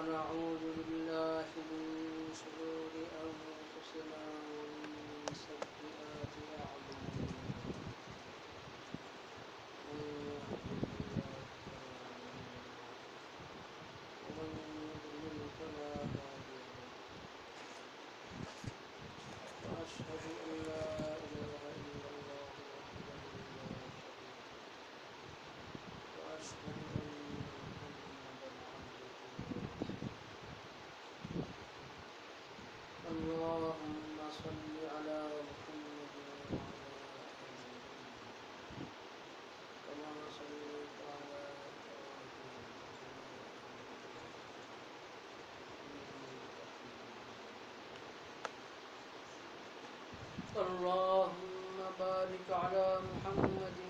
ونعوذ بالله من شرور أنفسنا اللهم بارك على محمد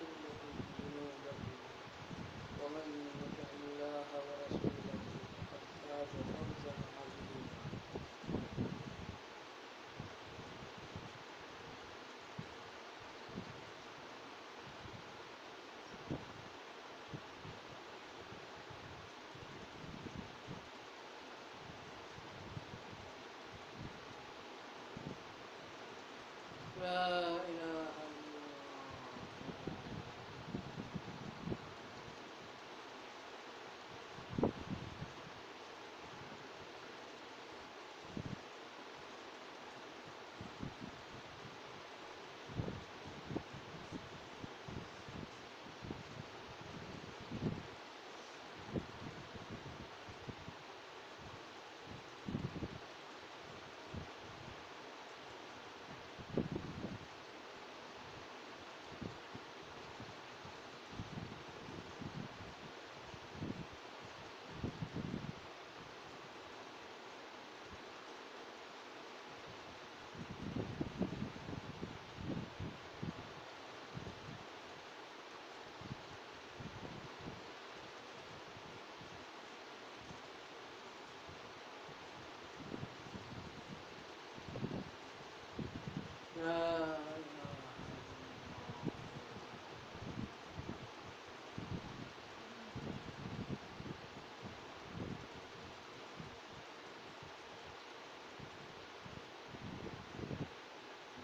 ومن يطع الله ورسوله فقد فاز فوزا عظيما Uh...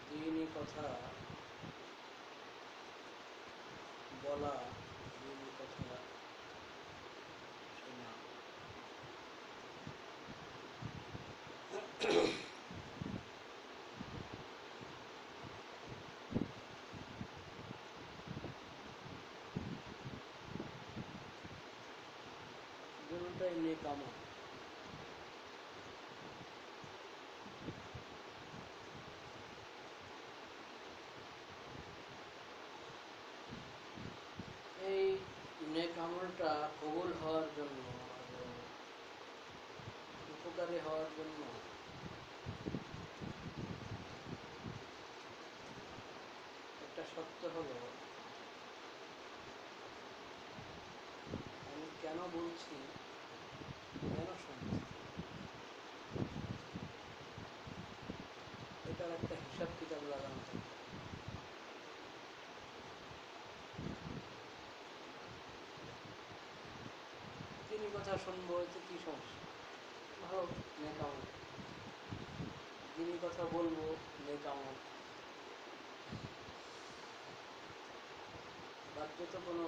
দিনই কথা বলা আমলটাই নেক আমল এই নেক আমলটা কবুল হওয়ার জন্য উপকারী হওয়ার জন্য একটা সত্য হলো, আমি কেন বলছি কেন শুনছি এটার একটা হিসাব কিতাব লাগানো তিনি কথা শুনব এতে কি সমস্যা? ভালো নেকামল যিনি কথা বলব নেকামল বাহ্য তো কোনো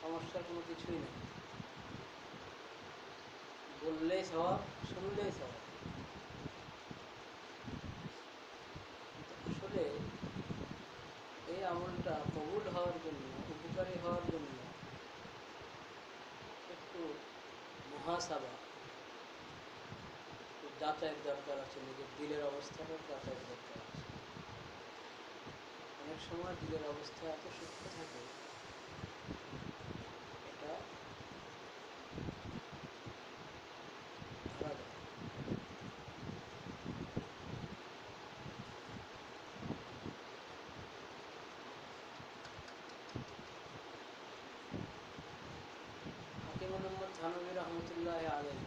সমস্যার কোনো কিছুই নেই। বললেই স্বভাব শুনলেই স্বভাব কিন্তু আসলে এই আমলটা কবুল হওয়ার জন্য উপকারী হওয়ার জন্য একটু মহাসাবা যাতায়াত দরকার আছে, নিজের দিলের অবস্থাটা যাতায়াত দরকার আছে। অনেক সময় দিলের অবস্থা এত সুস্থ থাকে এটা ধরা যায় হাকিম মোহাম্মদ থানবী রহমতুল্লাহ আলম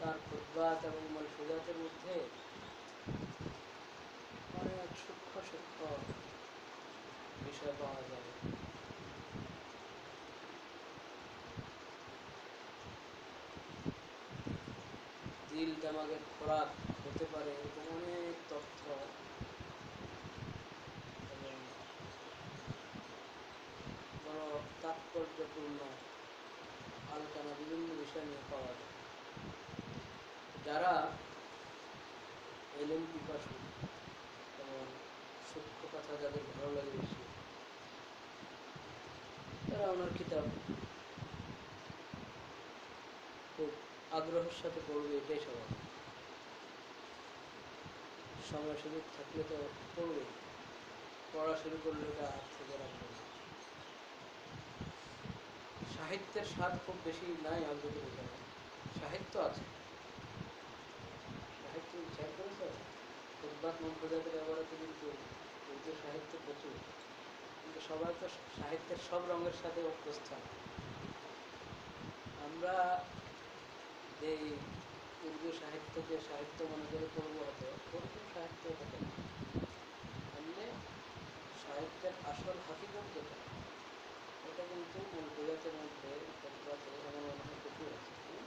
তার খুদ্বাত এবং মলফুজাতের মধ্যে অনেক সূক্ষ্ম সূক্ষ্ম বিষয় পাওয়া যায়। দিল দামাগের খোরাক হতে পারে এরকম অনেক তথ্য এবং বড় তাৎপর্যপূর্ণ আলোচনা বিভিন্ন বিষয় নিয়ে পাওয়া যায়। যারা এলেন পিপাসু এবং সূক্ষ্ম কথা যাদের ভালো লাগে বেশি, তারা ওনার কিতাব খুব আগ্রহের সাথে পড়বে, এটাই স্বাভাবিক। সময় সুযোগ থাকলে তো পড়বে পড়া শুরু করলে এটা হাত থেকে রাখবে সাহিত্যের স্বাদ খুব বেশি নাই অন্তত সাহিত্য আছে। সাহিত্য খেয়াল করেছ? ব্যবহারে কিন্তু সাহিত্য প্রচুর। কিন্তু সবাই তো সাহিত্যের সব রঙের সাথে অভ্যস্ত। আমরা যে উর্দু সাহিত্যকে সাহিত্য মনে করে পড়ব হতো উর্দু সাহিত্য হতো সাহিত্যের আসল হাকিকত যেটা এটা কিন্তু মূল প্রজাতের মধ্যে আছে হুম?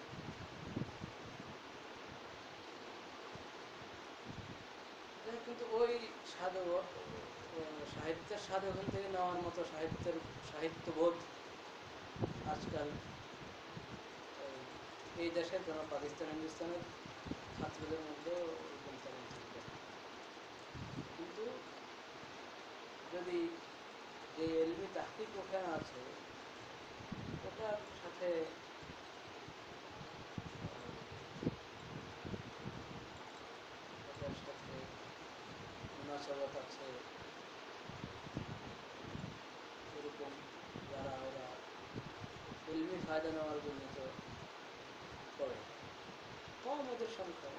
যাই হোক, কিন্তু ওই সাধু সাহিত্যের স্বাদ ওখান থেকে নেওয়ার মতো সাহিত্যের সাহিত্যবোধ আজকাল এই- দেশের কেন পাকিস্তান হিন্দুস্তানের ছাত্রদের মধ্যেও কিন্তু যদি যে এলমি তাহকিক ওখানে আছে, ওটার সাথে আছে। এরকম যারা ওরা এলমি ফায়দা নেওয়ার জন্য তো করে। কম ওদের সংখ্যা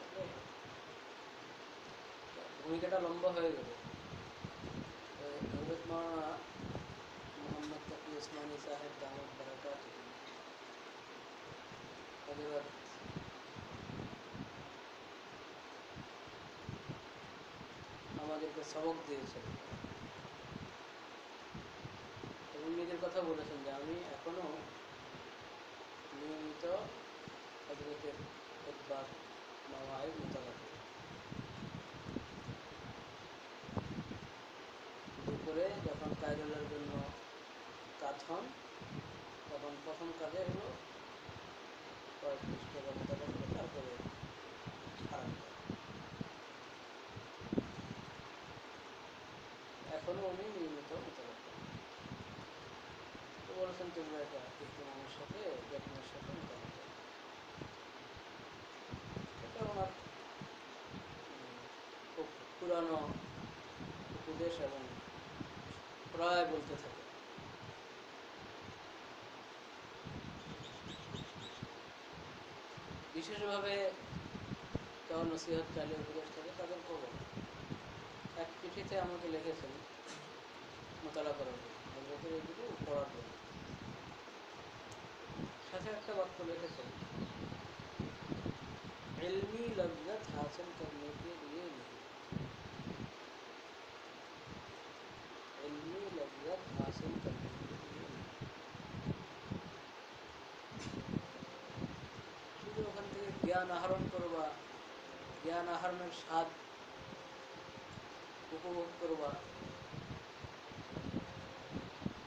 ভূমিকাটা লম্বা হয়ে গেল হজরত মাওলানা মোহাম্মদ তকি ওসমানী সাহেব দামদ বারাকাত হজরত আমাদেরকে সবক দিয়েছেন। এবং নিজের কথা বলেছেন যে আমি এখনও নিয়মিত হজরতের খুতবার নওয়ায় মোতালা করি দুপুরে যখন কায়রুলের জন্য তখন প্রথম কাজে হলো তারপরে খারাপ এখনও উনি নিয়মিত বলেছেন, তোমরা এটা সাথে যত্নের সাথে এটা ওনার পুরানো উপদেশ এবং প্রায় বলতে থাকে। বিশেষভাবে কেউ নসিহত চাইলে উপদেশ থাকে, তাদের করব এক চিঠিতে আমাকে লিখেছেন, মোতালা করার জন্য পড়ার জন্য। সাথে একটা বাক্য লিখেছেন علمی لذت حاصل کرنے کے لیے نہیں علمی لذت حاصل کرنے জ্ঞান আহরণ করবা, জ্ঞান আহরণের স্বাদ উপভোগ করবা।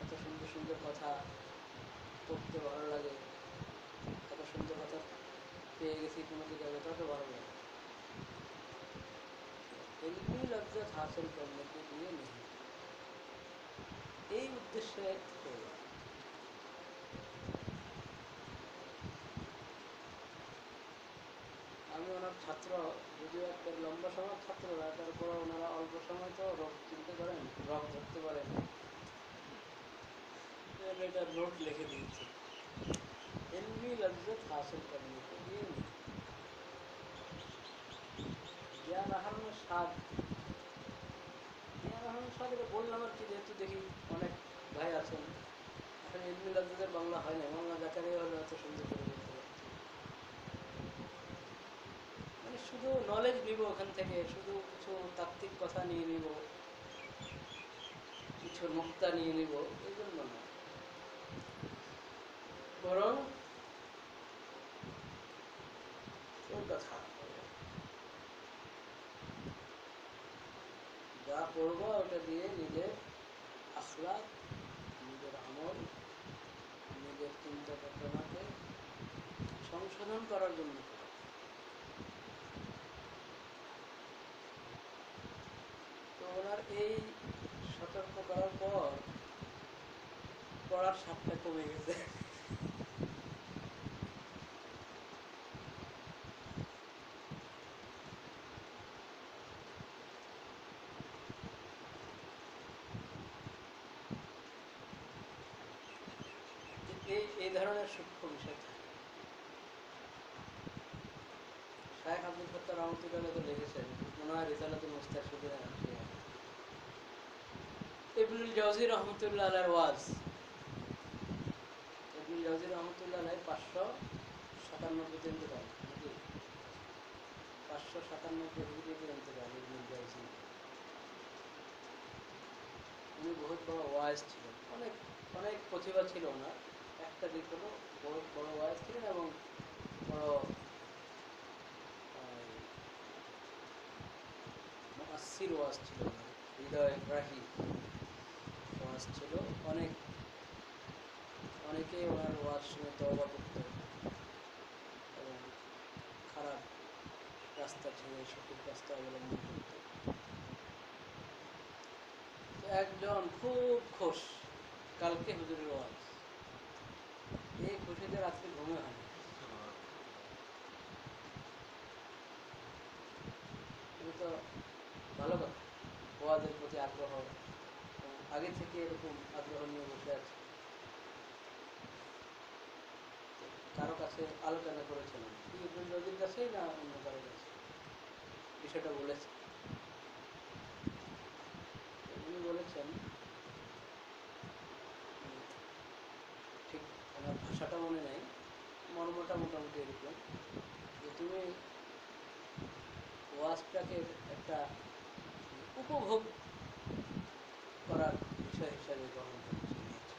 এত সুন্দর সুন্দর কথা পড়তে ভালো লাগে। এত সুন্দর কথা পেয়ে গেছি কোনো জায়গায় ওটাকে ভালো লাগে। এলমি লজ্জত হাসিল করলে নেই। এই উদ্দেশ্যে করবা আমি ওনার ছাত্র, যদিও একটা লম্বা সময় ছাত্ররা তারপর ওনারা অল্প সময় তো রোগ চিনতে পারেন, রোগ ধরতে পারেন। এটা নোট লিখে দিয়েছে। এলমি লজ্জত হাসিল করনি ये জ্ঞান আহরণের স্বাদ। জ্ঞান আহরণের স্বাদ এটা বললাম আর কি, যেহেতু দেখি অনেক ভাই আছেন। এখন এলমি লজ্জতের বাংলা হয় না বাংলা দেখারই হলে এত সুন্দর করে শুধু নলেজ নিব ওখান থেকে, শুধু কিছু তাত্ত্বিক কথা নিয়ে নিব, কিছু মুক্তা নিয়ে নিব এই জন্য না। বরং কথা। যা পড়ব ওটা দিয়ে নিজের আখলাক নিজের আমল, নিজের চিন্তা চেতনাকে সংশোধন করার জন্য পড়ো। তো ওনার এই সতর্ক করার পর পড়ার স্বাদটা কমে গেছে। এই এই ধরনের সূক্ষ্ম বিষয় থাকে। শাহেখ আব্দুল ফত্তার রহমতুল্লাহ তো লেগেছে মনে হয় ওনার রিসালাতুল মুস্তাশিদের ইবনুল জাওজি রহমতুল্লাহ আলার ওয়াজ। ইবনুল জাওজি রহমতুল্লাহ আলাই পাঁচশো সাতানব্বইতে ইন্তকাল নাকি? পাঁচশো সাতানব্বই হিজরিতে ইন্তকাল ইবনুল জাওজি উনি বহুত বড় ওয়াইজ ছিলেন অনেক অনেক প্রতিভা ছিল ওনার। একটা দিক হলো বহুত বড় ওয়াইজ ছিলেন এবং বড় মুআসসির ওয়াজ ছিল হৃদয় গ্রাহী ওয়াজ ছিল অনেক অনেকেই ওনার ওয়াজ শুনে তওবা করত। এবং খারাপ রাস্তা ছেড়ে, সঠিক রাস্তা অবলম্বন করত। একজন খুব খুশ, কালকে হুজুরের ওয়াজ এই খুশিতে রাত্রে ঘুমে হয় তো ভালো কথা। ওয়াজের প্রতি আগ্রহ আগে থেকে এরকম আগ্রহ নিয়ে বসে আছে। কারও কাছে আলোচনা করেছিলাম কি ইবনুল কাছেই না অন্য কারও কাছে? বিষয়টা বলেছে উনি বলেছেন, ঠিক আমার ভাষাটা মনে নেই, মর্মটা মোটামুটি এরকম যে তুমি ওয়াজটাকে একটা উপভোগ করার বিষয় হিসাবে গ্রহণ করছি। নিয়েছি।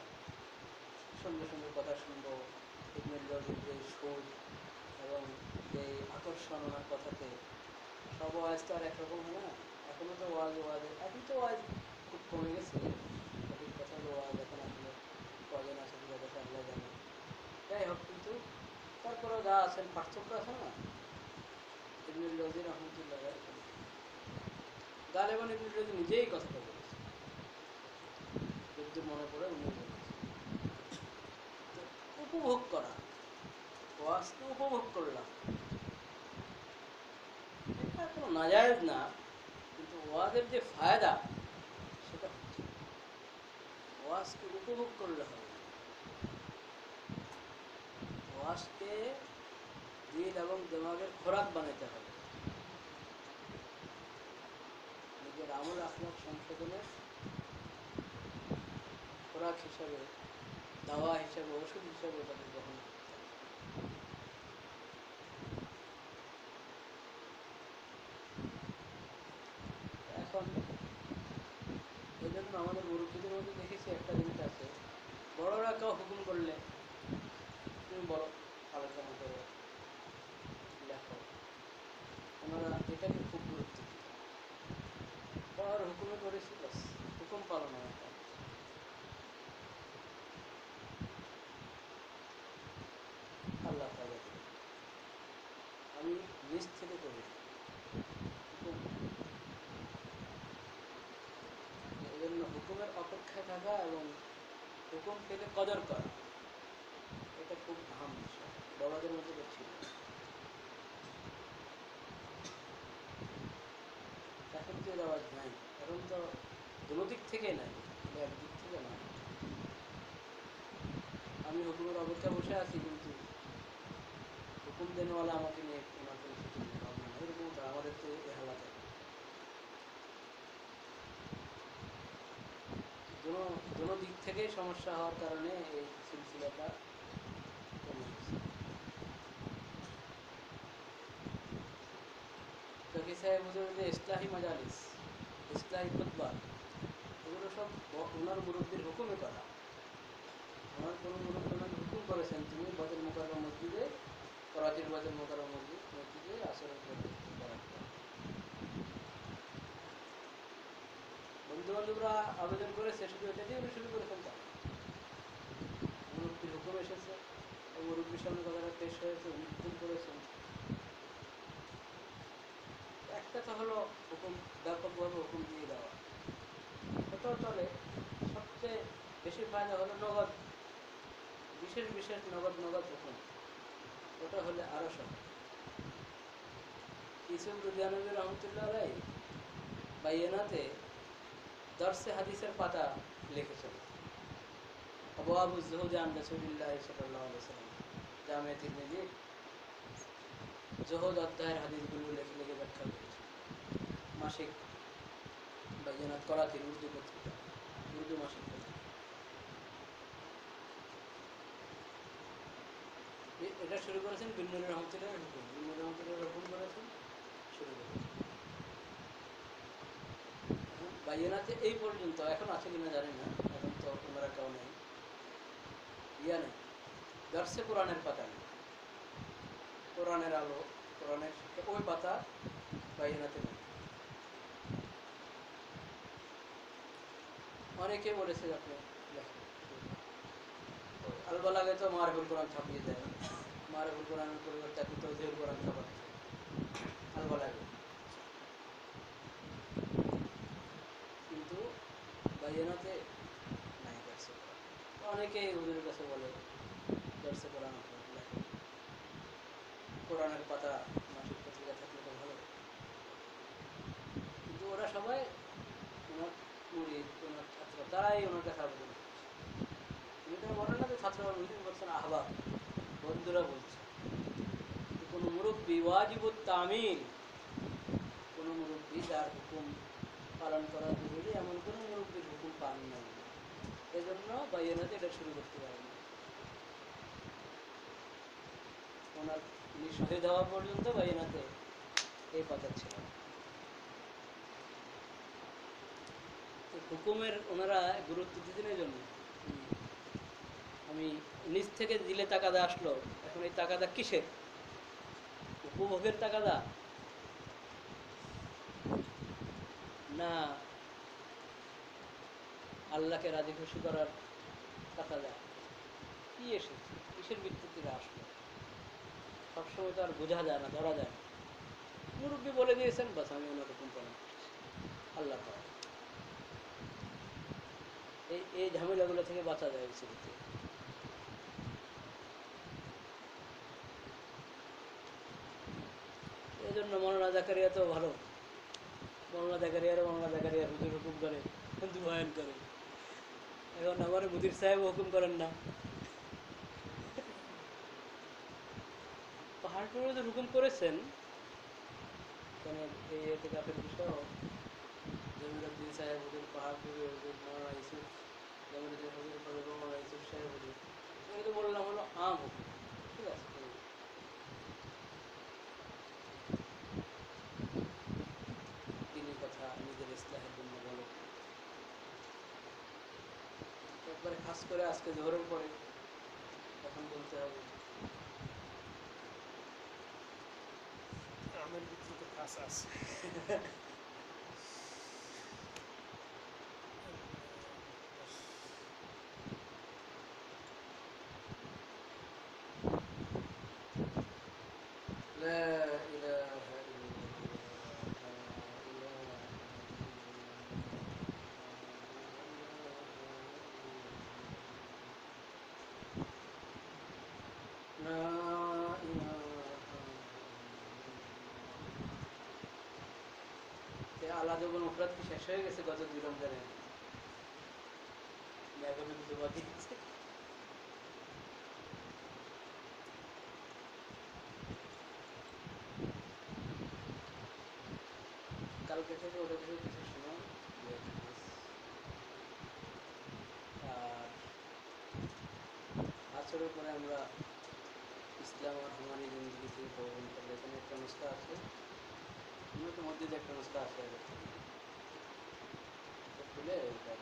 সুন্দর সুন্দর কথা শুনব ইবনুল জজির যে সুর এবং যে আকর্ষণ কথাতে। সব ওয়াজ তো আর একরকম হয় না এখনও তো ওয়াজ ওয়াজে এখন তো ওয়াজ খুব কমে গেছে। সঠিক কথা হলো ওয়াজ এখন আসলে কজন আছে হাজার আল্লাহ জানে। যাই হোক, কিন্তু তারপরেও যা আছেন পার্থক্য আছে না? ইবনুল জজি রহমতুল্লাহ গালেবান ইবনুল জজি নিজেই কথাটা বলেছে যদ্দূর মনে পড়ে উনি উপভোগ করা। ওয়াজকে উপভোগ করলাম। এটা কোনো নাজায়জ না, কিন্তু ওয়াজের যে ফায়দা, সেটা হচ্ছে ওয়াজকে উপভোগ করলে হবে। ওয়াজকে দিল এবং দেমাগের খোরাক বানাতে হবে। নিজের আমল আখলাক সংশোধনের খোরাক হিসাবে, দাওয়া হিসাবে, ওষুধ হিসাবে ওটাকে গ্রহণ এখন এই জন্য আমাদের মুরব্বীদের মধ্যে দেখেছি একটা জিনিস আছে। বড়রা কেউ হুকুম করলে তুমি বড় আলোচনা করো লেখো। ওনারা এটাকে খুব গুরুত্ব দিত বড় হুকুমে করেছি, বাস। হুকুম পালন হয় কাজ। আল্লাহ তাআলা দিলেন। থেকে করি হুকুম এই জন্য হুকুমের অপেক্ষায় থাকা এবং হুকুম পেলে কদর করা, এটা খুব মধ্যে ছিল। এখন তো আওয়াজ নাই। এখন তো দুনো দিক থেকে নাই মানে একদিক থেকে নাই। আমি হুকুমের অপেক্ষা বসে আছি, কিন্তু দেনেওয়ালা আমাকে নিয়ে। এরকম আমাদের তো দুনো দিক থেকেই সমস্যা হওয়ার কারণে এই সিলসিলাটা কমে গেছে। সাহেব হুজুর যে ইসলাহি মাজালিস, ইসলাহি এগুলো সব ওনার মুরব্বীর হুকুমে করা। ওনার কোনো হুকুম করেছেন, তুমি বাদল মোকাররম মসজিদে করাচির বাদল মোকাররম মসজিদ, মসজিদে বয়ান করো। বন্ধু বান্ধবরা আবেদন করেছে শুধু এটা দিয়ে উনি শুরু করেছেন তা না। মুরব্বীর হুকুম এসেছে মুরব্বীর সামনে কথাটা পেশ হয়েছে হুকুম করেছেন একটা তো হলো, হুকুম ব্যাপকভাবে হুকুম দিয়ে দেওয়া ওটাও চলে, সবচেয়ে বেশি ফায়দা হলো নগদ, বিশেষ বিশেষ নগদ নগদ হুকুম ওটা হলে আরও সহজ। রহমতুল্লাহ রাই বাইয়েনাতে দর্শে হাদিসের পাতা লিখেছেন। আবু রসুলিল্লাহ সাল্লাম জামে তিরমিজির জহদ অধ্যায়ের হাদিসগুলো লিখে লিখে ব্যাখ্যা করেছে মাসিক বাইজানাত করাতির উর্দু পত্রিকা, উর্দু মাসিক পত্রিকা এ- এটা শুরু করেছেন বিন্নুর রহমতুল্লাহ হুকুম বিন্নুর রহমতুল্লাহ হুকুম করেছেন শুরু করেছেন। বাইনাতে এই পর্যন্ত, এখন আছে কিনা জানি না, এখন তো ওনারা কেউ নেই। ইয়া নেই। দর্শে কোরআনের পাতা নেই। কোরআনের আলো, কোরআনের ওই পাতা বাইনাতে নেই। অনেকে বলেছে আপনি আলবালাগে তো মারবুল কোরআন ছাপিয়ে দেয়। মারবুল কোরআনের পরিবর্তে এখন তো জেহুল কোরআন ছাপাচ্ছে আলবালাগে কিন্তু বাইনাতে নাই দর্শে অনেকেই হুজুরের কাছে বলে, দর্শে কোরআন আপনি কোরআনের পাতা মাসিক পত্রিকা থাকলে তো ভালো। কিন্তু ওরা সবাই ওনার মুরিদ ওনার ছাত্র, তারাই ওনার কাছে আবেদন করছে এটা বলে না যে করছেন আহ্বাব। বন্ধুরা বলছে কোনো মুরব্বী ওয়াজিবুত তামিল, কোনো মুরব্বী যার হুকুম পালন করা জরুরি, এমন কোনো মুরব্বীর হুকুম পালন নাই। এজন্য বাইনাতে এটা শুরু করতে পারেন ওনার উনি শহীদ হওয়া পর্যন্ত বাইনাতে এই কথা ছিল। হুকুমের ওনারা গুরুত্ব দিতেন এই জন্য আমি নিজ থেকে দিলে তাকাদা আসলো, এখন এই তাকাদা কিসের? উপভোগের টাকাদা? না, আল্লাহকে রাজি খুশি করার টাকাদা। কি এসেছে? কিসের ভিত্তিতে আসলো? সবসময় তো আর বোঝা যায় না, ধরা যায় না। মুরব্বী বলে দিয়েছেন, বাস আমি ওনার হুকুম পালন আল্লাহ এই এই ঝামেলাগুলো থেকে বাঁচা যায় এই জাকারিয়া তো ভালো। মামলা জাকারিয়ারও মামলা জাকারিয়া হুজুর হুকুম করে দুয়ায়ন করে এখন আমার মুদির সাহেব হুকুম করেন না। পাহাড় পর্বতে হুকুম করেছেন। মানে এই বিষয় জমিরুদ্দিন সাহেব সাহেব আমি তো বললাম হলো আম হুকুম ঠিক আছে তিনি কথা নিজের ইসলাহের জন্য বলো খাস করে আজকে জোহরের পরে তখন বলতে হবে। আমের ভিতরে তো কাঁচা আছে। কোনো অপরাধ কি শেষ হয়ে গেছে গত দুই রমজানে কালকে থেকে ওটা থেকে কিছু শোনা আর আচরের পরে আমরা ইসলাম আর হুমানি জিন্দিগি থেকে করলে এখানে একটা নুস্খা আছে। উন্নত মধ্যে যে একটা নুস্খা আসে খুলে এটা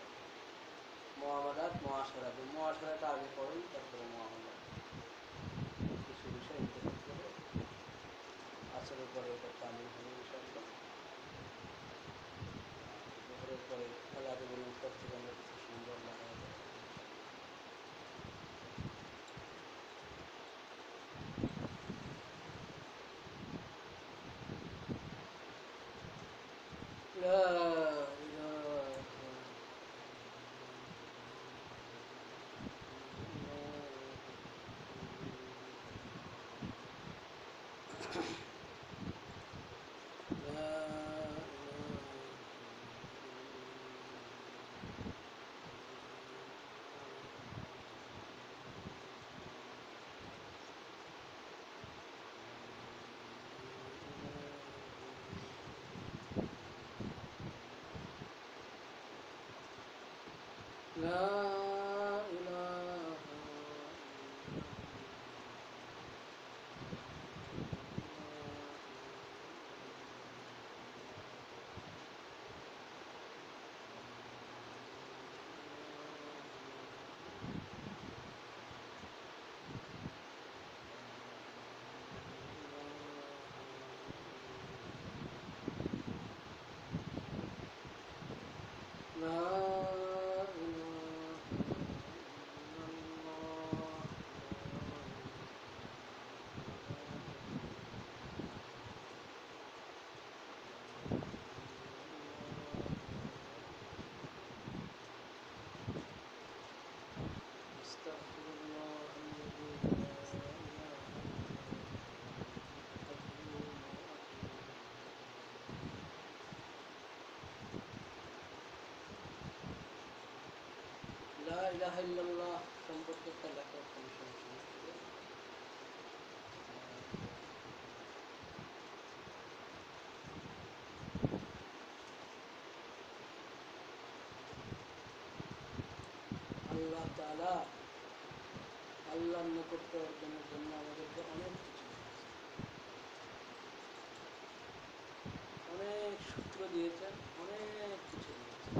মহামালাত মহাসারাত মহাসারাটা আগে পড়েন, তারপরে মহামালাত কিছু বিষয় ইন্টারনেট করে। আচরের পরে এটা হবে বিষয় পরে আল্লাহ বলুন থেকে No. সম্পর্কে একটা লেখা কোনো সমস্যা নেই। আল্লাহ নৈকট্য অর্জনের জন্য আমাদেরকে অনেক কিছু অনেক সূত্র দিয়েছেন অনেক কিছু দিয়েছেন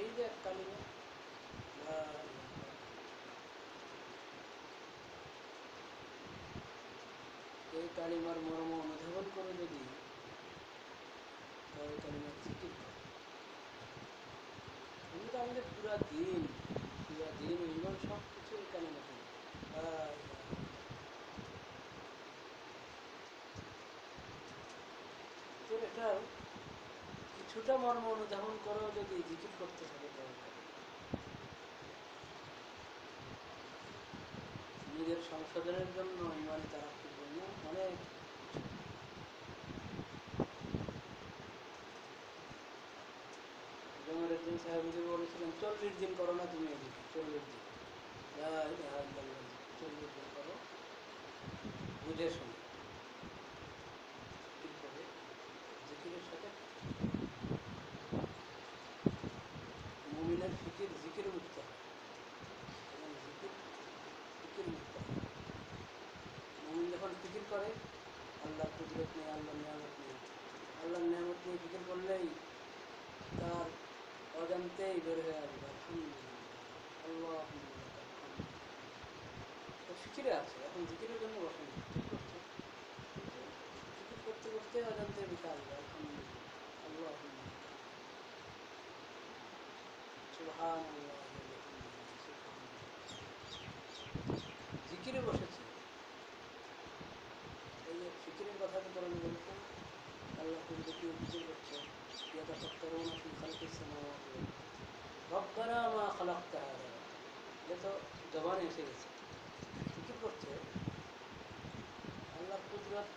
এই যে এক কালিমা লা ইলাহা কালিমার মর্ম অনুধাবন করে যদি, তাহলে কালিমার জিকির করে। তো আমাদের পুরা দিন পুরা দিন ইমান সব কিছু এই কালিমাতে তো এটার কিছুটা মর্ম অনুধাবন করেও যদি জিকির করতে থাকে নিজের সংশোধনের জন্য ইমানি তারাক্কির জন্য অনেক কিছু। হুজুর বলেছিলেন, চল্লিশ দিন করো না তুমি চল্লিশ দিন। চল্লিশ দিন করো। বুঝে শুনে। জিকির জিকির যখন করে আল্লাহ আল্লাহ নিয়ামত নেই। আল্লাহর নিয়ামত নিয়ে ফিকির করলেই তার অজান্তেই বের হয়ে আসবে আল্লাহ ফিকিরে আছে, এখন জিকিরের জন্য বসেনি ঠিক করছে জিকির করতে করতে অজান্তে বেশি আসবে আল্লাহ সুবহান জিকিরে বসেছে। এই যে ফিকিরের কথা তো কোরআনে বলছেন আল্লাহ তুমি দেখি করছে। يتفكرون في خلق السماوات والأرض ربنا ما خلقت هذا এটা তো জবানে এসে গেছে জিকির করছে আল্লাহ কুদরত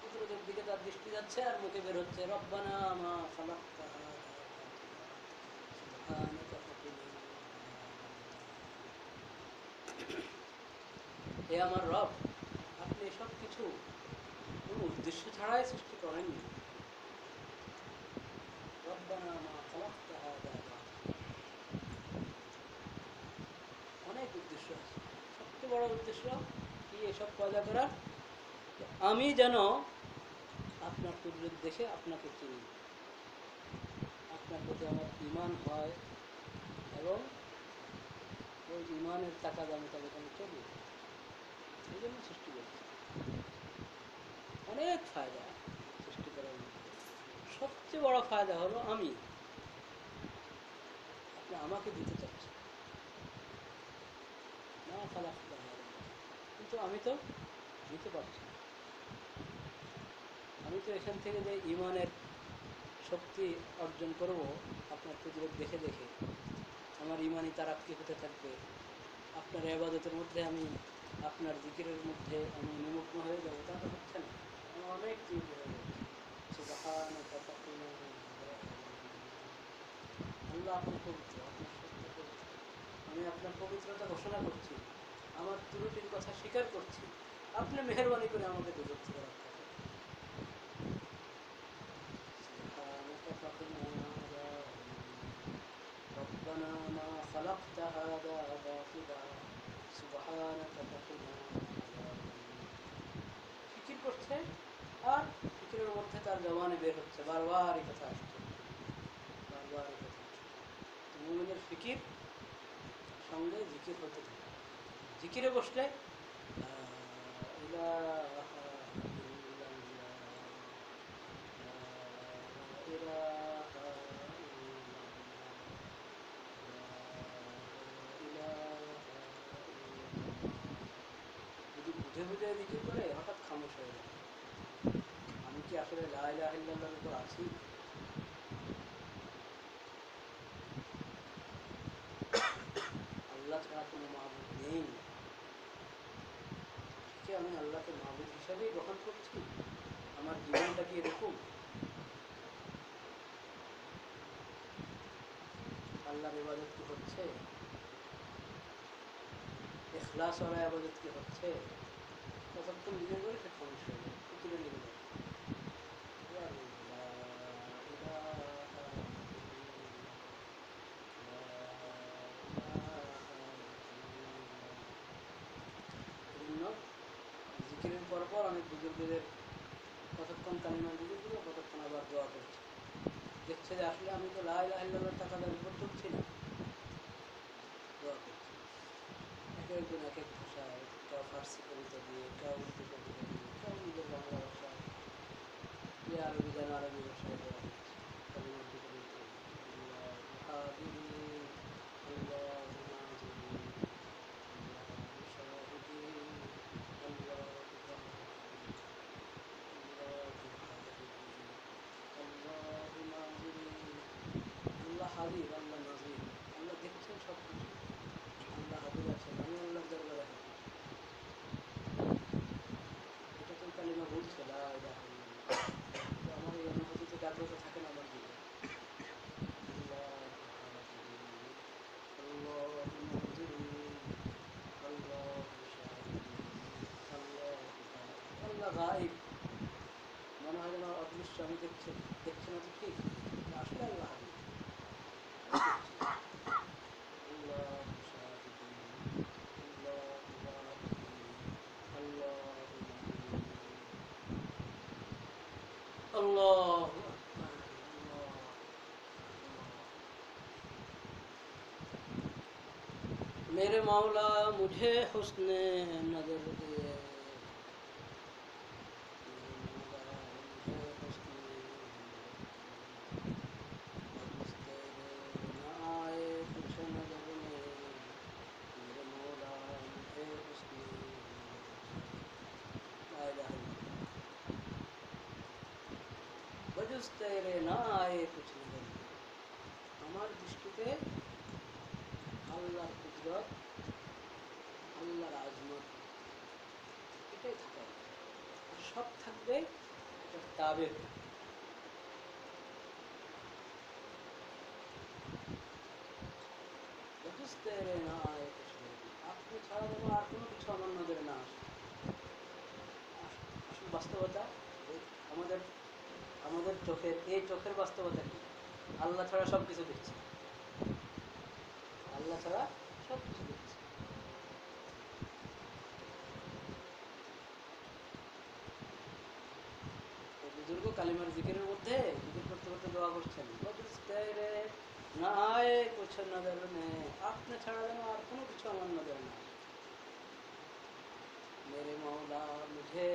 কুদরতের দিকে তার দৃষ্টি যাচ্ছে আর মুখে বের হচ্ছে রব্বানা মা খালাক্তা হাযা সুবহানাকা ফাকিনা হে আমার রব আপনি এসব কিছু কোনো উদ্দেশ্য ছাড়াই সৃষ্টি করেননি রব্বানা মা খালাক্তা হাযা অনেক উদ্দেশ্য আছে। সবচেয়ে বড় উদ্দেশ্য কি এসব পয়দা করার? আমি যেন আপনার কুদরত দেখে আপনাকে চিনি। আপনার প্রতি আমার ইমান হয় এবং ওই ইমানের টাকা দামে তাকে আমি চলি এই জন্য সৃষ্টি করছি। অনেক ফায়দা। সবচেয়ে বড় ফায়দা হলো আমি। আপনি আমাকে দিতে চাচ্ছেন। না কিন্তু আমি তো দিতে পারছি আমি তো এখান থেকে যে ইমানের শক্তি অর্জন করব, আপনার কুদরত দেখে দেখে, আমার ইমানই তারাক্কি হতে থাকবে। আপনার আবাদতের মধ্যে আমি, আপনার জিকিরের মধ্যে আমি নিমগ্ন হয়ে যাব। তা তো হচ্ছে না। আমি অনেক চিন্তা হয়ে যাচ্ছে সুবহানাকা ফাকিনা মিন আযাবিন আল্লাহ আপনি পবিত্র আপনার সত্য পবিত্র আমি আপনার পবিত্রতা ঘোষণা করছি আমার ত্রুটির কথা স্বীকার করছি আপনি মেহরবানি করে আমাকে দুজক থেকে রক্ষা করুন سبحانك فقنا عذاب ربنا ما خلقت هذا باطلا سبحانك তার জবানে বের হচ্ছে, বারবার এই কথা আসছে। বারবার এই কথা মুমিনের ফিকির সঙ্গে জিকির হতে থাকে। জিকিরে বসলে লা ইলাহা ইল্লাল্লাহ, লা ইলাহা ইল্লাল্লাহ, লা ইলাহা ইল্লাল্লাহ। যদি বুঝে বুঝে জিকির করে হঠাৎ খামোশ হয়ে যায় আমি কি আসলে লা ইলাহা আছি আল্লাহ ছাড়া কোনো মাহবুব নেই। কি আমি আল্লাহকে মাহবুব হিসাবেই গ্রহণ করছি। আমার জীবনটা কি এরকম? আল্লাহর ইবাদত কি হচ্ছে? এখলাস ওরা আবাদত কি হচ্ছে? ততক্ষণ নিজের করে সমস্যা হয়ে যায় ফিকিরে লেগে যায় লা ইলাহা বিভিন্ন জিকিরের পর পর বুজুর্গদের কতক্ষণ কালিমা দিল, কতক্ষণ আবার দোয়া করছে। দেখছে যে আসলে আমি তো লাল লাহিল্লার টাকা দাবি করে চলছি না। দোয়া করছি। এক একজন এক এক ভাষায় কেউ ফার্সি কবিতা দিয়ে, কেউ উর্দু গায়েব মনে হয় যেন অদৃশ্য আমি দেখছি দেখছি না তো ঠিক আসলে আল্লাহ الله मेरे मौला मुझे हुस्न नज़र दे बजुज तेरे ना आए कुछ नजर में আমার দৃষ্টিতে আল্লাহর কুদরত আল্লাহর আজমত এটাই থাকা উচিত। আর সব থাকবে এটার তাবে চোখের, এই চোখের বাস্তবতা কি? আল্লাহ ছাড়া সব কিছু আল্লাহ ছাড়া সব কিছু কালিমার জিকিরের মধ্যে জিকির করতে করতে দোয়া করছেন না আপনি ছাড়া যেন আর কোনো কিছু আমার নজর না। মেরে মৌলা মুঝে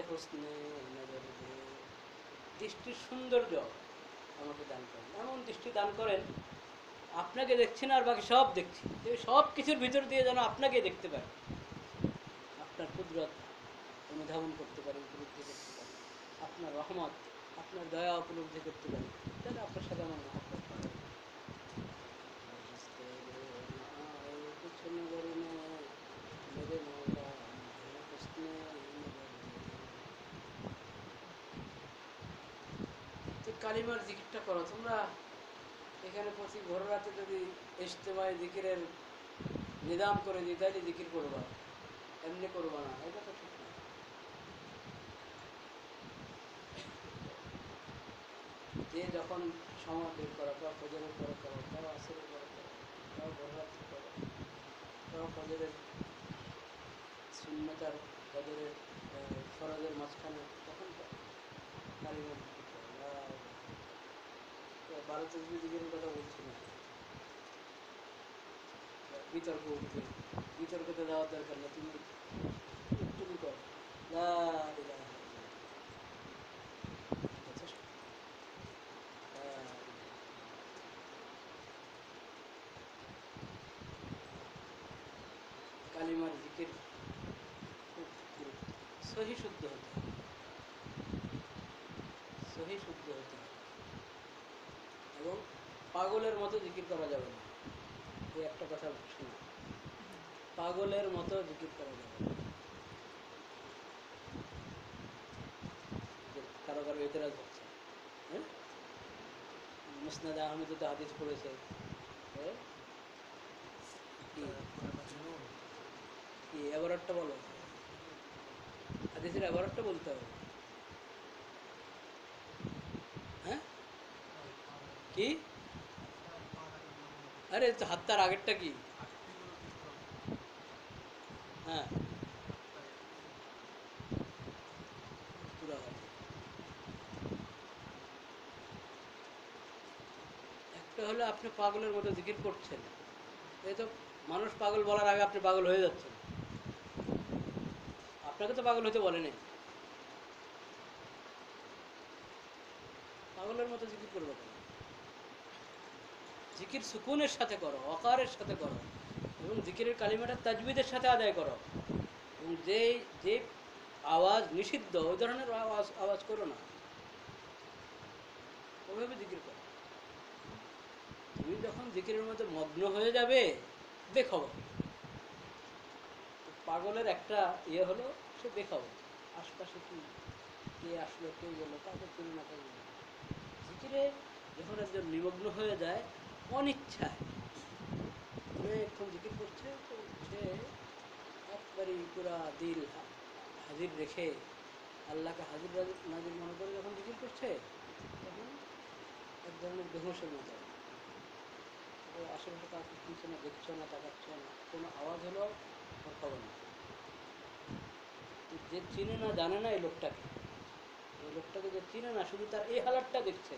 দৃষ্টির সৌন্দর্য আমাকে দান করেন। এমন দৃষ্টি দান করেন, আপনাকে দেখছি না আর বাকি সব দেখছি। সব কিছুর ভিতর দিয়ে যেন আপনাকে দেখতে পারেন আপনার কুদরত অনুধাবন করতে পারেন উপলব্ধি করতে পারেন আপনার রহমত, আপনার দয়া উপলব্ধি করতে পারেন তাহলে আপনার সাথে আমার মহাব্বত। কালিমার জিকিরটা করো। তোমরা এখানে প্রতি ভোর রাতে যদি ইজতেমায় জিকিরের নিদাম করে দিই তাহলে জিকির করবা। এমনি করবা না, এটা তো ঠিক না। যে যখন সময় বের করা, তাও ফজরের পরে করো, তাও আসরের পরে করো, তাও ভোর রাত্রে করো, তাও ফজরের শূন্যতার ফজরের ফরজের মাঝখানে তখন করো। করো। বারো তসবি দিকের কথা বলছি না। বিতর্ক উঠবে বিতর্কতে যাওয়ার দরকার না, তুমি তুমি করো। লা ইলাহা ইল্লাল্লাহ। কালিমার জিকির সহি শুদ্ধ হতে সহি শুদ্ধ হতে পাগলের মতো জিকির করা যাবে না। এই একটা কথা শুনো। পাগলের মতো জিকির করা যাবে কারও কারও এতেরাজ হচ্ছে হ্যাঁ? মুসনাদ আহমেদ তো হাদিস পড়েছে হ্যাঁ? কি? এবারটা বলো। হাদিসের এবারটা বলতে হবে। হ্যাঁ? কি? আরে তো হাত্তার আগেরটা কি? হ্যাঁ। একটা হলো আপনি পাগলের মতো জিকির করছেন। এই তো মানুষ পাগল বলার আগে আপনি পাগল হয়ে যাচ্ছেন। আপনাকে তো পাগল হতে বলেনি পাগলের মতো জিকির করবে কেন জিকির সুকুনের সাথে করো, অকারের সাথে করো, এবং জিকিরের কালিমাটা তাজবিদের সাথে আদায় করো। এবং যে যে আওয়াজ নিষিদ্ধ, ওই ধরনের আওয়াজ আওয়াজ করো না। ওইভাবে জিকির করো। তুমি যখন জিকিরের মধ্যে মগ্ন হয়ে যাবে, বেখবর। পাগলের একটা ইয়ে হলো, সে বেখবর। আশপাশে কি, কে আসলো, কে গেলো কাকে চিনি না কাকে জিকিরে যখন একজন নিমগ্ন হয়ে যায় অনিচ্ছায়। অনেকক্ষণ জিকির করছে, তো সে একবারই পুরা দিল হাজির রেখে আল্লাহকে হাজির নাজির মনে করে যখন জিকির করছে, তখন ধরনের বেহুশের মতো। ও আশেপাশে কাউকে শুনছে না, দেখছে না, তাকাচ্ছে না, কোনো আওয়াজ হলো ওর খবর নেই। যে চিনে না, জানে না এই লোকটাকে। এই লোকটাকে যে চিনে না, শুধু তার এই হালাতটা দেখছে,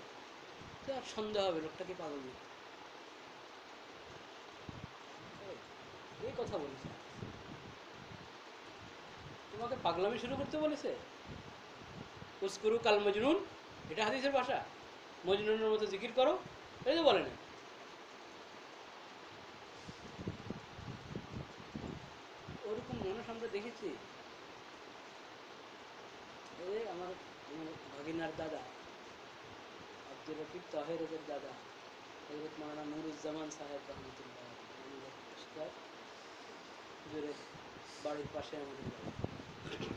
তো আর সন্দেহ হবে লোকটাকে পাগল নেই এই কথা বলছে। তোমাকে পাগলামি শুরু করতে বলেছে? উস্কুরু কাল মজনুন, এটা হাদিসের ভাষা। মজনুনের মতো জিকির করো, এই তো বলে না। ওরকম মানুষ আমরা দেখেছি। আমার আমার ভাগিনার দাদা, আব্দুর রফিক তাহেরের দাদা হজরত মাওলানা নুরুজ্জামান সাহেব রহমতুল্লাহ আমাদের বাড়ির পাশে আমাদের হুজুর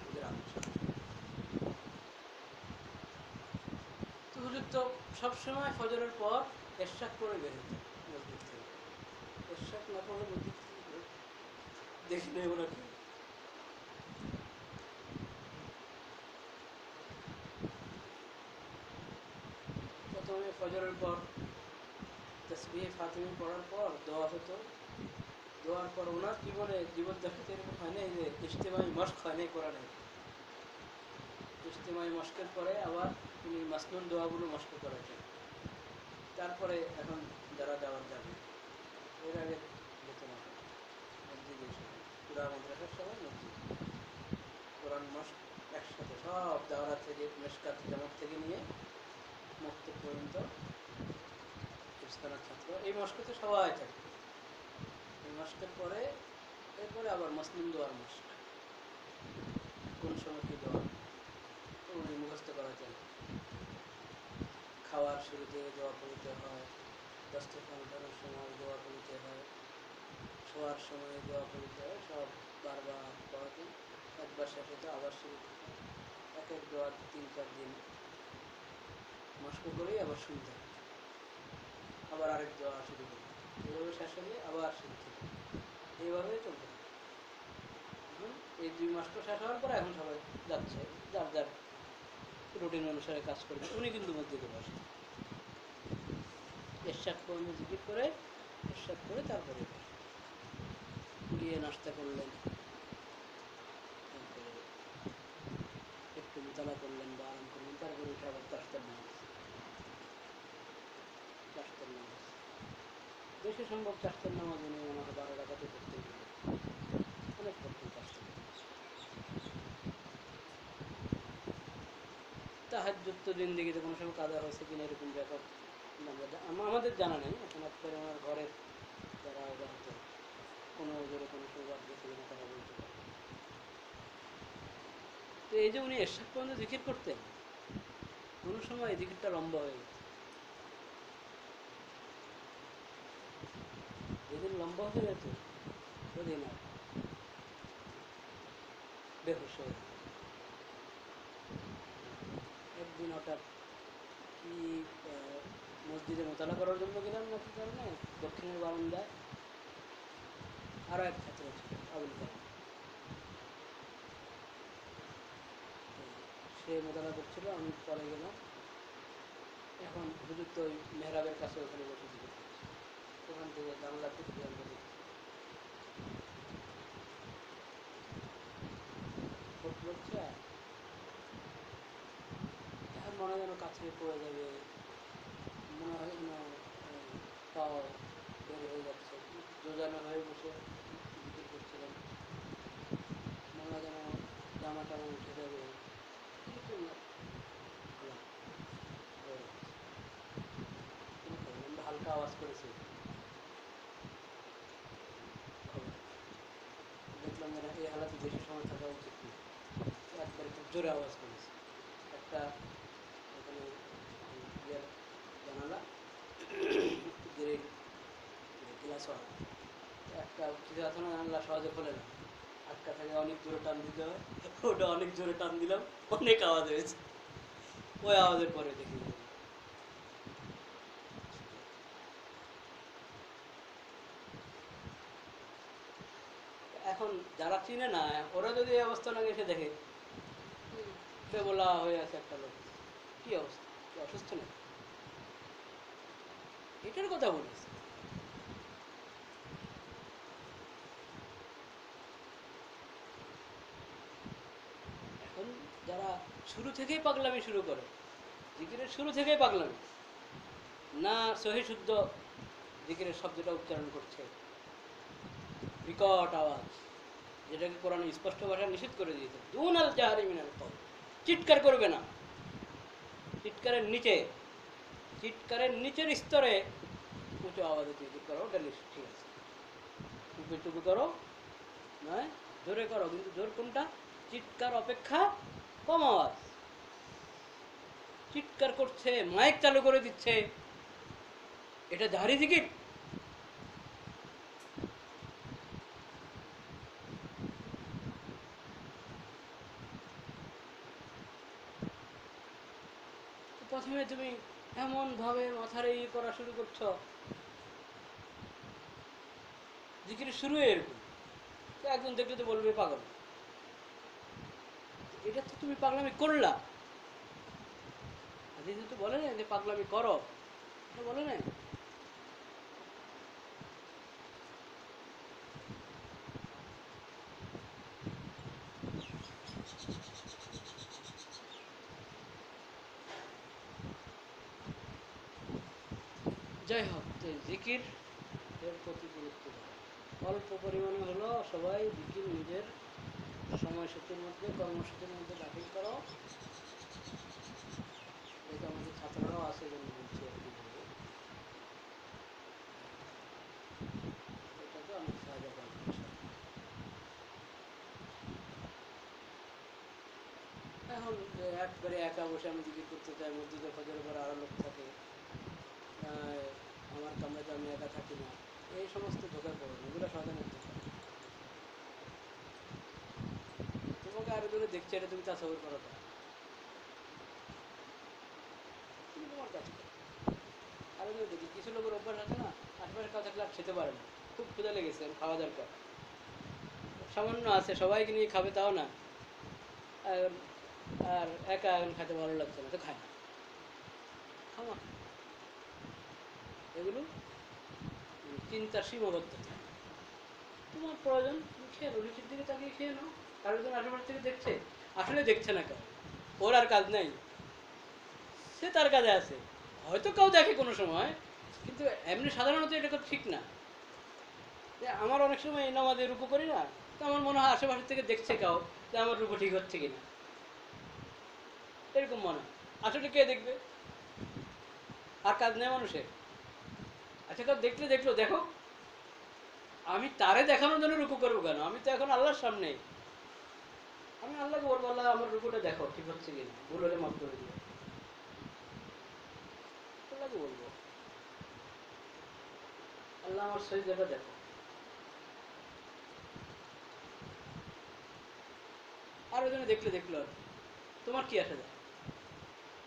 তো হুজুর তো সবসময় ফজরের পর এরশাক করে বের হতো মসজিদ থেকে। এরশাক না করলে মসজিদ থেকে দেখি নেই ওরা কি প্রথমে ফজরের পর তসবিহ ফাতিমি পড়ার পর দোয়া হতো। দোয়ার পর ওনার জীবনে জীবন দেখাতে এরকম হয় না এই যে ইজতেমাই মস্ক হয় না কোরআনে ইজতেমাই মস্কের পরে আবার মাসনুন দোয়াগুলো মস্ক করেছেন। তারপরে এখন যারা যাওয়ার যাবে, এর আগে কোরআন মস্ক একসাথে সব থেকে নিয়ে মুক্ত পর্যন্ত ছাত্র এই মস্কতে সবাই থাকে। মস্কের পরে, এরপরে আবার মুসলিম দোয়ার মস্ক কোন সময় কি দোয়া? উনি মুখস্থ করা যায় খাওয়ার শুরুতে দোয়া পড়িতে হয়, দস্তখান উঠানোর সময় দোয়া পড়িতে হয়, শোয়ার সময় দোয়া পড়িতে হয়, সব বারবার পড়াতে, একবার শেষ হতো আবার শুরু। এক এক দোয়া তিন চার দিন মস্ক করেই আবার শুনতে আবার আরেক দোয়া শুরু করি এভাবে শেষ হলে আবার থেকে এইভাবে চলতে এই দুই মাসটা শেষ হওয়ার পরে এখন সবাই যাচ্ছে, যার যার রুটিন অনুসারে কাজ করবে, উনি কিন্তু মসজিদে বসে। এরশাদ পর্যন্ত জিকির করে, এরশাদ করে তারপরে গিয়ে নাস্তা করলেন একটু মোতালা করলেন বা আরাম করলেন, তারপরে উঠে আবার তাস্তার নামাজ। তাস্তার নামাজ। বেশি সম্ভব তাস্তার নামাজ উনি আমাকে বারো টাকাতে দিলেন অনেক পড়তেন তাস্তার নামাজ তাহাজ্জুদ তো জিন্দিগিতে কোনো সময় কাদা হয়েছে কিনা এরকম ব্যাপার। আমাদের জানা নেই। এখন আপনার আমার ঘরের যারা হয়তো কোনো ওজোরে কোনো সময় বাদ গেছে কিনা তারা বলতে পারে। তো এই যে উনি এরশাদ পর্যন্ত জিকির করতেন, কোনো সময় এই জিকিরটা লম্বা হয়ে গেছে। যেদিন লম্বা হয়ে যেত ওদিন আর বেহুশ হয়ে। একদিন হঠাৎ কি মসজিদে মোতালা করার জন্য গেলাম, না কি কারণে? দক্ষিণের বারান্দায় আরও এক ছাত্র ছিল, আবুল সে মোতালা করছিল, আমি পরে গেলাম। এখন হুজুর তো ওই মেহরাবের কাছে ওখানে বসে জিজ্ঞেস করছে ওখান থেকে জানলা থেকে খেয়াল করি এখন মনে যেন কাছে পড়ে যাবে। মনে হয় যেন পাওয়া বের হয়ে যাচ্ছে। যোজানো হয়ে বসে জিকির করছিলেন মনে হয় যেন জামা টামা উঠে যাবে এরকম হলো। হয়ে যাচ্ছে। কোনো খবর নেই। আমরা হালকা আওয়াজ করেছি খবর। দেখলাম যে এই হালাতে বেশি সময় থাকা উচিত একবারে খুব জোরে আওয়াজ করেছে। একটা ওখানে জানালা একটা আছে না সহজে না। আটকা অনেক জোরে দিতে হয়। ওটা অনেক জোরে টান দিলাম, অনেক আওয়াজ হয়েছে। ওই আওয়াজের পরে দেখি এখন যারা চিনে না, ওরা যদি এই অবস্থা না এসে দেখে বেবলা হয়ে আছে একটা লোক? কি অবস্থা? কি অসুস্থ না এটার কথা বলেছে এখন যারা শুরু থেকেই পাগলামি শুরু করে, জিকিরের শুরু থেকেই পাগলামি, না সহি শুদ্ধ জিকিরের শব্দটা উচ্চারণ করছে। বিকট আওয়াজ। যেটাকে কোরআন স্পষ্ট ভাষা নিষেধ করে দিয়েছে। দুন আল জাহারি মিনাল কল চিৎকার করবে না। চিৎকারের নিচে, চিৎকারের নিচের স্তরে উঁচু আওয়াজে জিকির করো, ওটা ঠিক আছে। টুপি টুপি করো নয় জোরে করো, কিন্তু জোর কোনটা? চিৎকার অপেক্ষা কম আওয়াজ। চিৎকার করছে, মাইক চালু করে দিচ্ছে। এটা জাহারি জিকির তো প্রথমে তুমি এমন ভাবে মাথার ইয়ে করা শুরু করছ? জিকির শুরু এরকম। তো একজন দেখলে তো বলবে পাগল। এটা তো তুমি পাগলামি করলা। আদি তো বলে না যে পাগলামি করো। বলে না যাই হোক তো জিকির এর প্রতি গুরুত্ব অল্প পরিমাণে হলো সবাই জিকির নিজের সময়সূচির মধ্যে, কর্মসূচির মধ্যে দাখিল করো। এটা আমাদের ছাত্ররাও আছে জন্য বলছি আর কি এটাকে এখন একবারে একা বসে আমি জিকির করতে চাই মসজিদে ফজর পরে আরও লোক থাকে আহ, আমার কামরাতে আমি একা থাকি না এই সমস্ত ধোকা করো না এগুলো সাধারণ ধোকা তোমাকে আরও দূরে দেখছে, এটা তুমি তাছাড়া করো তুমি তোমার কাজ করো। আরও দেখি, কিছু লোকের অভ্যাস আছে না আশেপাশে কাজ থাকলে খেতে পারে না। খুব ক্ষুদা লেগেছে খাওয়া দরকার। সামান্য আছে, সবাইকে নিয়ে খাবে তাও না। আর একা এখন খেতে ভালো লাগছে না, তো খায় না। খাওয়া। এগুলো চিন্তার সীমাবদ্ধতা। তোমার প্রয়োজন খেয়ে নিচের দিকে তাকিয়ে খেয়ে নাও। কারও জন আশেপাশ থেকে দেখছে। আসলে দেখছে না কেউ। ওর আর কাজ নাই। সে তার কাজে আছে। হয়তো কেউ দেখে কোনো সময়, কিন্তু এমনি সাধারণত এটা তো ঠিক না। আমার অনেক সময় এই নামাজে রূপ করি না, তো আমার মনে হয় আশেপাশে থেকে দেখছে কেউ যে আমার রূপ ঠিক হচ্ছে কিনা। এরকম মনে হয়। আসলে কে দেখবে? আর কাজ নেই মানুষের। আচ্ছা কেউ দেখলে দেখল, দেখো। আমি তারে দেখানোর জন্য রুকু করব কেন? আমি তো এখন আল্লাহর সামনে আমি আল্লাহকে বলব, আল্লাহ আমার রুকুটা দেখো, ঠিক হচ্ছে কিনা ভুল হলে মাফ করে দিও। আল্লাহকে বলব। আল্লাহ আমার সহিদাটা দেখো। আর ওজনে দেখলে দেখল। আর তোমার কি আসে যায়?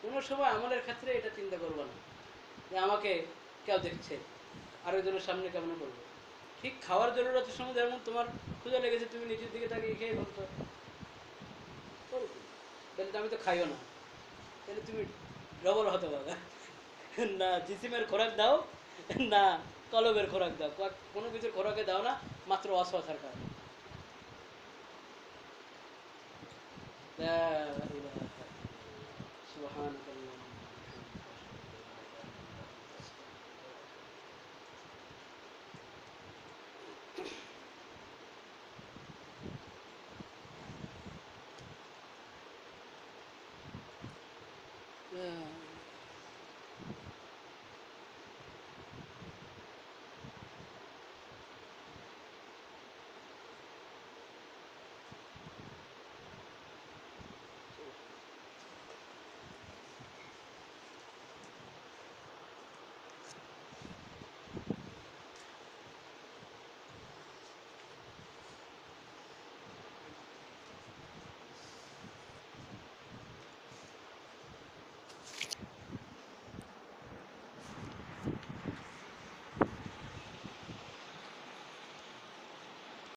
কোনো সময় আমলের ক্ষেত্রে এটা চিন্তা করব না, যে আমাকে কেউ দেখছে, আর ওইজনের সামনে কেমন করব? ঠিক খাওয়ার জরুরতের সময় যেমন তোমার ক্ষুদা লেগেছে, তুমি নিচের দিকে তাকিয়ে খেয়ে ফেলছো আমি তো খাইও না। তাহলে তুমি ডবল হতে পারবে না, জিসিমের খোরাক দাও, না, কলবের খোরাক দাও। কোনো কিছুর খোরাকে দাও না, মাত্র অসহার কারণে। لا